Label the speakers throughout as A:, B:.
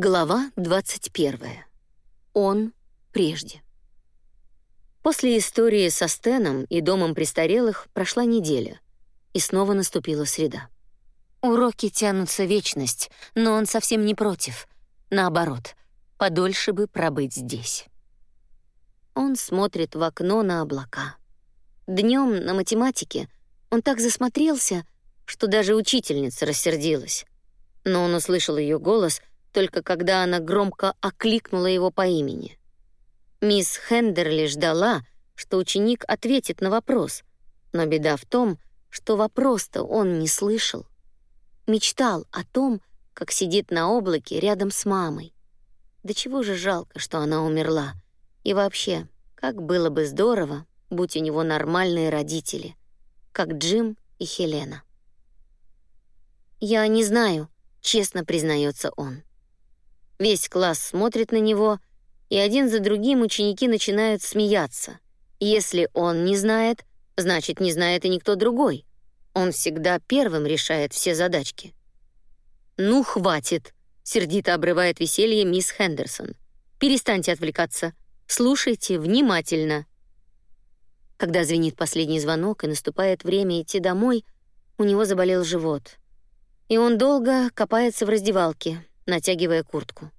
A: Глава 21. Он прежде. После истории со Стеном и домом престарелых прошла неделя, и снова наступила среда. Уроки тянутся вечность, но он совсем не против. Наоборот, подольше бы пробыть здесь. Он смотрит в окно на облака. Днем на математике он так засмотрелся, что даже учительница рассердилась. Но он услышал ее голос — только когда она громко окликнула его по имени. Мисс Хендерли ждала, что ученик ответит на вопрос, но беда в том, что вопрос-то он не слышал. Мечтал о том, как сидит на облаке рядом с мамой. Да чего же жалко, что она умерла. И вообще, как было бы здорово, будь у него нормальные родители, как Джим и Хелена. Я не знаю, честно признается он. Весь класс смотрит на него, и один за другим ученики начинают смеяться. Если он не знает, значит, не знает и никто другой. Он всегда первым решает все задачки. «Ну, хватит!» — сердито обрывает веселье мисс Хендерсон. «Перестаньте отвлекаться. Слушайте внимательно». Когда звенит последний звонок и наступает время идти домой, у него заболел живот. И он долго копается в раздевалке, натягивая куртку.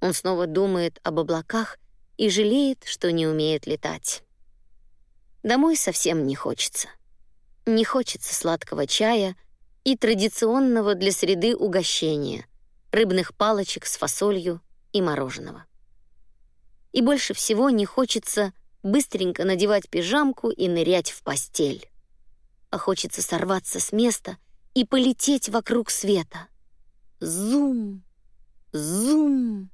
A: Он снова думает об облаках и жалеет, что не умеет летать. Домой совсем не хочется. Не хочется сладкого чая и традиционного для среды угощения — рыбных палочек с фасолью и мороженого. И больше всего не хочется быстренько надевать пижамку и нырять в постель. А хочется сорваться с места и полететь вокруг света. Зум! Зум!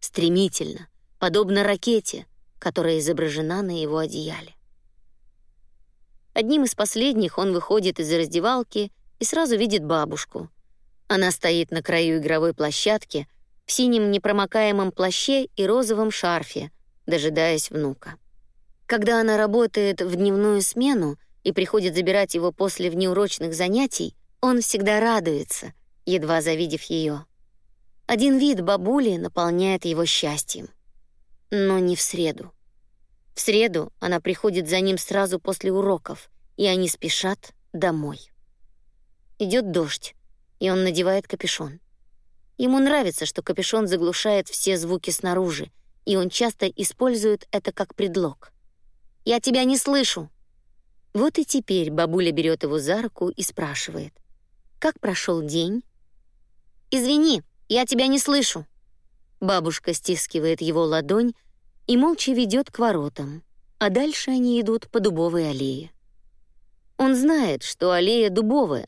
A: Стремительно, подобно ракете, которая изображена на его одеяле. Одним из последних он выходит из раздевалки и сразу видит бабушку. Она стоит на краю игровой площадки в синем непромокаемом плаще и розовом шарфе, дожидаясь внука. Когда она работает в дневную смену и приходит забирать его после внеурочных занятий, он всегда радуется, едва завидев ее. Один вид бабули наполняет его счастьем. Но не в среду. В среду она приходит за ним сразу после уроков, и они спешат домой. Идет дождь, и он надевает капюшон. Ему нравится, что капюшон заглушает все звуки снаружи, и он часто использует это как предлог. «Я тебя не слышу!» Вот и теперь бабуля берет его за руку и спрашивает. «Как прошел день?» «Извини, я тебя не слышу». Бабушка стискивает его ладонь и молча ведет к воротам, а дальше они идут по дубовой аллее. Он знает, что аллея дубовая,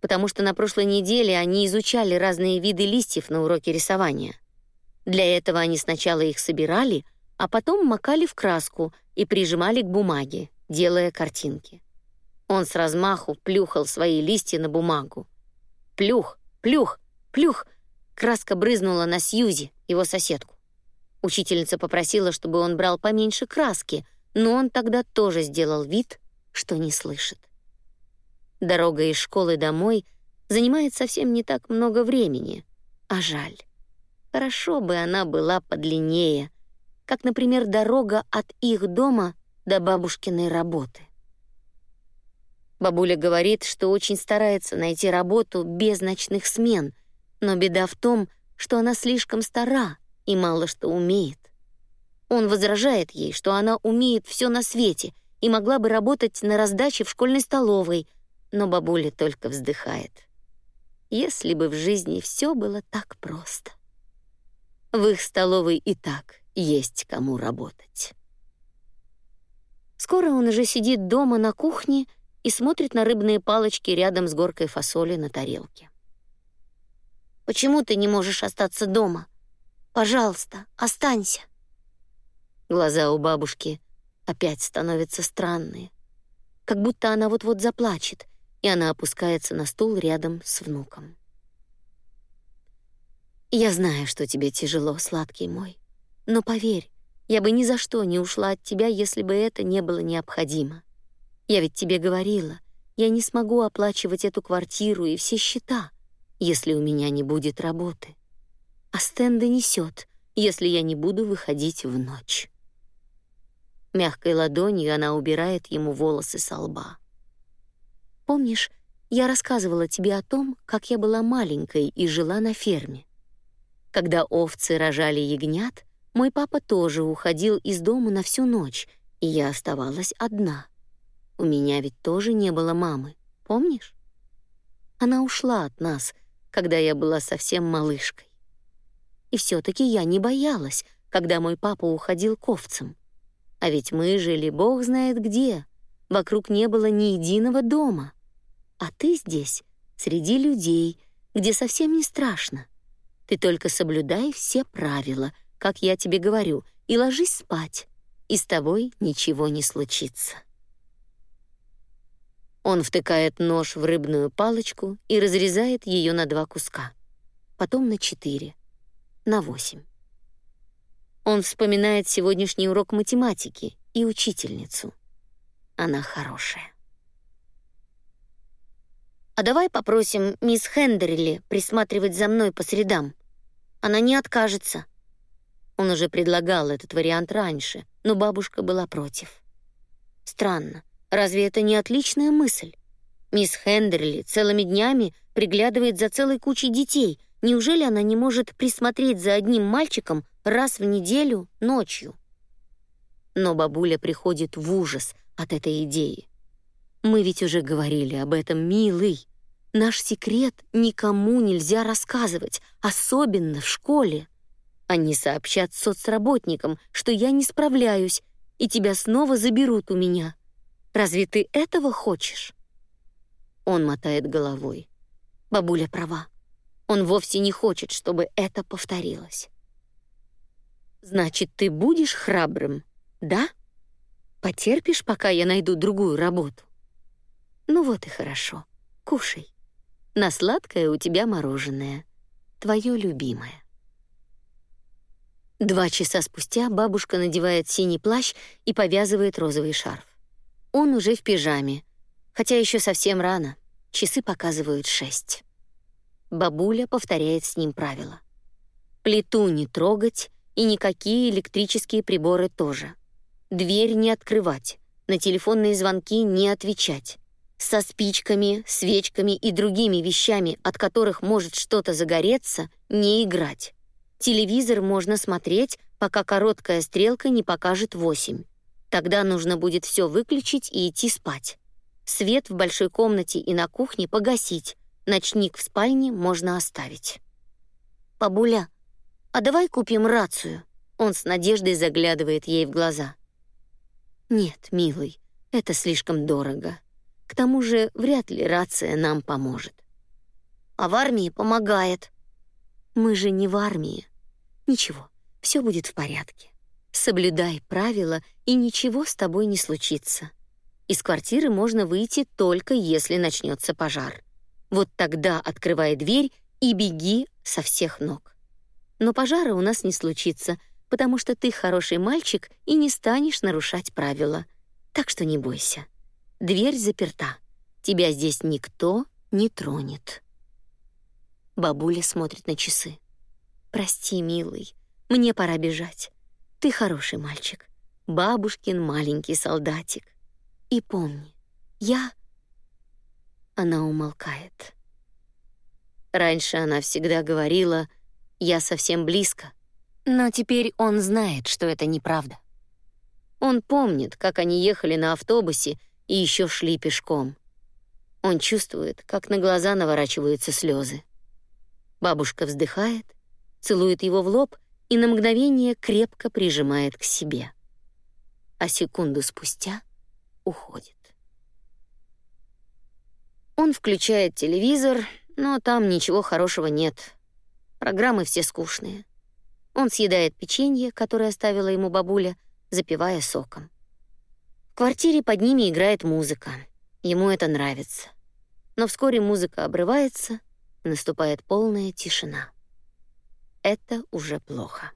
A: потому что на прошлой неделе они изучали разные виды листьев на уроке рисования. Для этого они сначала их собирали, а потом макали в краску и прижимали к бумаге, делая картинки. Он с размаху плюхал свои листья на бумагу. Плюх, плюх, плюх — Краска брызнула на Сьюзи, его соседку. Учительница попросила, чтобы он брал поменьше краски, но он тогда тоже сделал вид, что не слышит. Дорога из школы домой занимает совсем не так много времени, а жаль. Хорошо бы она была подлиннее, как, например, дорога от их дома до бабушкиной работы. Бабуля говорит, что очень старается найти работу без ночных смен — но беда в том, что она слишком стара и мало что умеет. Он возражает ей, что она умеет все на свете и могла бы работать на раздаче в школьной столовой, но бабуля только вздыхает. Если бы в жизни все было так просто. В их столовой и так есть кому работать. Скоро он уже сидит дома на кухне и смотрит на рыбные палочки рядом с горкой фасоли на тарелке. Почему ты не можешь остаться дома? Пожалуйста, останься. Глаза у бабушки опять становятся странные, как будто она вот-вот заплачет, и она опускается на стул рядом с внуком. Я знаю, что тебе тяжело, сладкий мой, но поверь, я бы ни за что не ушла от тебя, если бы это не было необходимо. Я ведь тебе говорила, я не смогу оплачивать эту квартиру и все счета если у меня не будет работы. а Стэн донесет, если я не буду выходить в ночь. Мягкой ладонью она убирает ему волосы со лба. Помнишь, я рассказывала тебе о том, как я была маленькой и жила на ферме. Когда овцы рожали ягнят, мой папа тоже уходил из дома на всю ночь, и я оставалась одна. У меня ведь тоже не было мамы, помнишь? Она ушла от нас, когда я была совсем малышкой. И все таки я не боялась, когда мой папа уходил к овцам. А ведь мы жили бог знает где. Вокруг не было ни единого дома. А ты здесь, среди людей, где совсем не страшно. Ты только соблюдай все правила, как я тебе говорю, и ложись спать, и с тобой ничего не случится. Он втыкает нож в рыбную палочку и разрезает ее на два куска, потом на четыре, на восемь. Он вспоминает сегодняшний урок математики и учительницу. Она хорошая. А давай попросим мисс Хендерли присматривать за мной по средам. Она не откажется. Он уже предлагал этот вариант раньше, но бабушка была против. Странно, разве это не отличная мысль? Мисс Хендерли целыми днями приглядывает за целой кучей детей. Неужели она не может присмотреть за одним мальчиком раз в неделю ночью? Но бабуля приходит в ужас от этой идеи. Мы ведь уже говорили об этом, милый. Наш секрет никому нельзя рассказывать, особенно в школе. Они сообщат соцработникам, что я не справляюсь, и тебя снова заберут у меня. Разве ты этого хочешь? Он мотает головой. Бабуля права. Он вовсе не хочет, чтобы это повторилось. Значит, ты будешь храбрым, да? Потерпишь, пока я найду другую работу. Ну вот и хорошо. Кушай. На сладкое у тебя мороженое. Твое любимое. Два часа спустя бабушка надевает синий плащ и повязывает розовый шарф. Он уже в пижаме, хотя еще совсем рано. Часы показывают шесть. Бабуля повторяет с ним правила. Плиту не трогать и никакие электрические приборы тоже. Дверь не открывать, на телефонные звонки не отвечать со спичками, свечками и другими вещами, от которых может что-то загореться, не играть. Телевизор можно смотреть, пока короткая стрелка не покажет восемь. Тогда нужно будет все выключить и идти спать. Свет в большой комнате и на кухне погасить. Ночник в спальне можно оставить. Бабуля, а давай купим рацию. Он с надеждой заглядывает ей в глаза. Нет, милый, это слишком дорого. К тому же, вряд ли рация нам поможет. А в армии помогает. Мы же не в армии. Ничего, все будет в порядке. Соблюдай правила, и ничего с тобой не случится. Из квартиры можно выйти только если начнется пожар. Вот тогда открывай дверь и беги со всех ног. Но пожара у нас не случится, потому что ты хороший мальчик и не станешь нарушать правила. Так что не бойся. Дверь заперта. Тебя здесь никто не тронет. Бабуля смотрит на часы. Прости, милый, мне пора бежать. Ты хороший мальчик, бабушкин маленький солдатик. И помни, я Она умолкает. Раньше она всегда говорила: "Я совсем близко". Но теперь он знает, что это неправда. Он помнит, как они ехали на автобусе и еще шли пешком. Он чувствует, как на глаза наворачиваются слезы. Бабушка вздыхает, целует его в лоб и на мгновение крепко прижимает к себе. А секунду спустя уходит. Он включает телевизор, но там ничего хорошего нет. Программы все скучные. Он съедает печенье, которое оставила ему бабуля, запивая соком квартире под ними играет музыка. Ему это нравится. Но вскоре музыка обрывается, наступает полная тишина. Это уже плохо.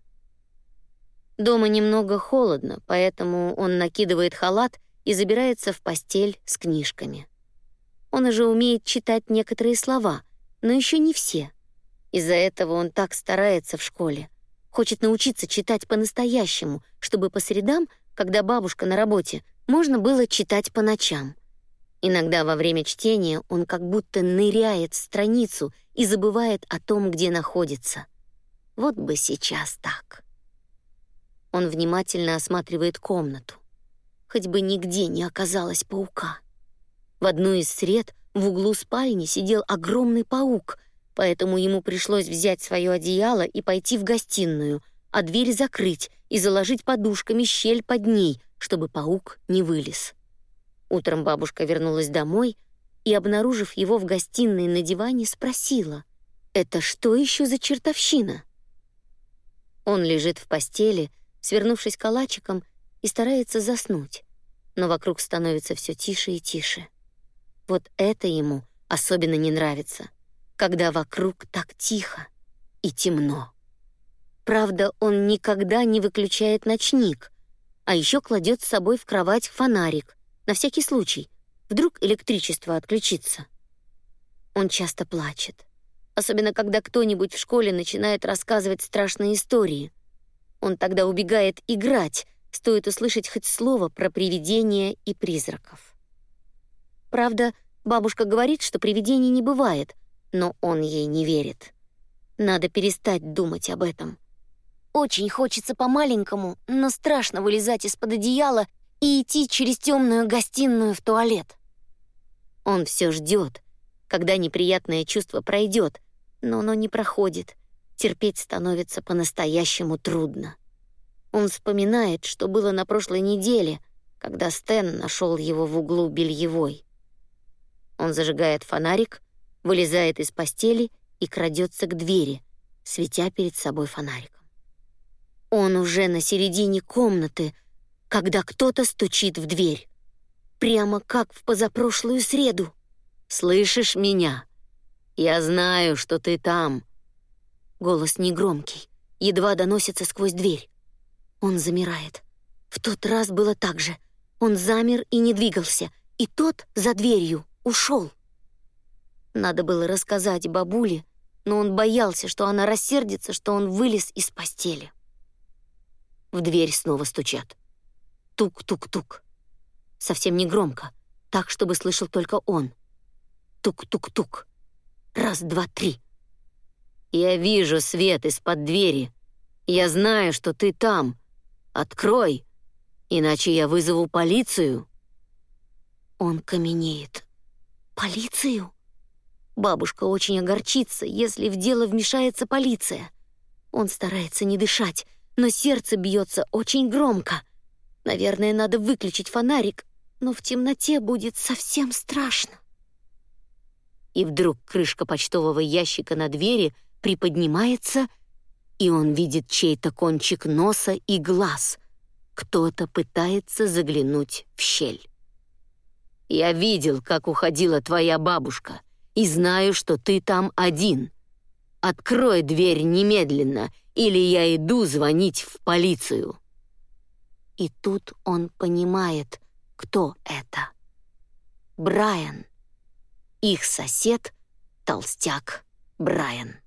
A: Дома немного холодно, поэтому он накидывает халат и забирается в постель с книжками. Он уже умеет читать некоторые слова, но еще не все. Из-за этого он так старается в школе. Хочет научиться читать по-настоящему, чтобы по средам, когда бабушка на работе, можно было читать по ночам. Иногда во время чтения он как будто ныряет в страницу и забывает о том, где находится. Вот бы сейчас так. Он внимательно осматривает комнату. Хоть бы нигде не оказалось паука. В одну из сред в углу спальни сидел огромный паук, поэтому ему пришлось взять свое одеяло и пойти в гостиную, а дверь закрыть и заложить подушками щель под ней, чтобы паук не вылез. Утром бабушка вернулась домой и, обнаружив его в гостиной на диване, спросила: "Это что еще за чертовщина?" Он лежит в постели, свернувшись калачиком, и старается заснуть, но вокруг становится все тише и тише. Вот это ему особенно не нравится, когда вокруг так тихо и темно. Правда, он никогда не выключает ночник, а еще кладет с собой в кровать фонарик на всякий случай, вдруг электричество отключится. Он часто плачет, особенно когда кто-нибудь в школе начинает рассказывать страшные истории. Он тогда убегает играть, стоит услышать хоть слово про привидения и призраков. Правда, бабушка говорит, что привидений не бывает, но он ей не верит. Надо перестать думать об этом. Очень хочется по-маленькому, но страшно вылезать из-под одеяла и идти через темную гостиную в туалет. Он все ждет, когда неприятное чувство пройдет, но оно не проходит. Терпеть становится по-настоящему трудно. Он вспоминает, что было на прошлой неделе, когда Стэн нашел его в углу бельевой. Он зажигает фонарик, вылезает из постели и крадется к двери, светя перед собой фонариком. Он уже на середине комнаты, когда кто-то стучит в дверь. Прямо как в позапрошлую среду. «Слышишь меня? Я знаю, что ты там». Голос негромкий, едва доносится сквозь дверь. Он замирает. В тот раз было так же. Он замер и не двигался, и тот за дверью ушел. Надо было рассказать бабуле, но он боялся, что она рассердится, что он вылез из постели. В дверь снова стучат. Тук-тук-тук. Совсем не громко, так, чтобы слышал только он. Тук-тук-тук. Раз, два, три. Я вижу свет из-под двери. Я знаю, что ты там. Открой, иначе я вызову полицию. Он каменеет. Полицию? Бабушка очень огорчится, если в дело вмешается полиция. Он старается не дышать, но сердце бьется очень громко. Наверное, надо выключить фонарик, но в темноте будет совсем страшно. И вдруг крышка почтового ящика на двери приподнимается, и он видит чей-то кончик носа и глаз. Кто-то пытается заглянуть в щель. «Я видел, как уходила твоя бабушка, и знаю, что ты там один. Открой дверь немедленно или я иду звонить в полицию. И тут он понимает, кто это. Брайан. Их сосед, толстяк Брайан.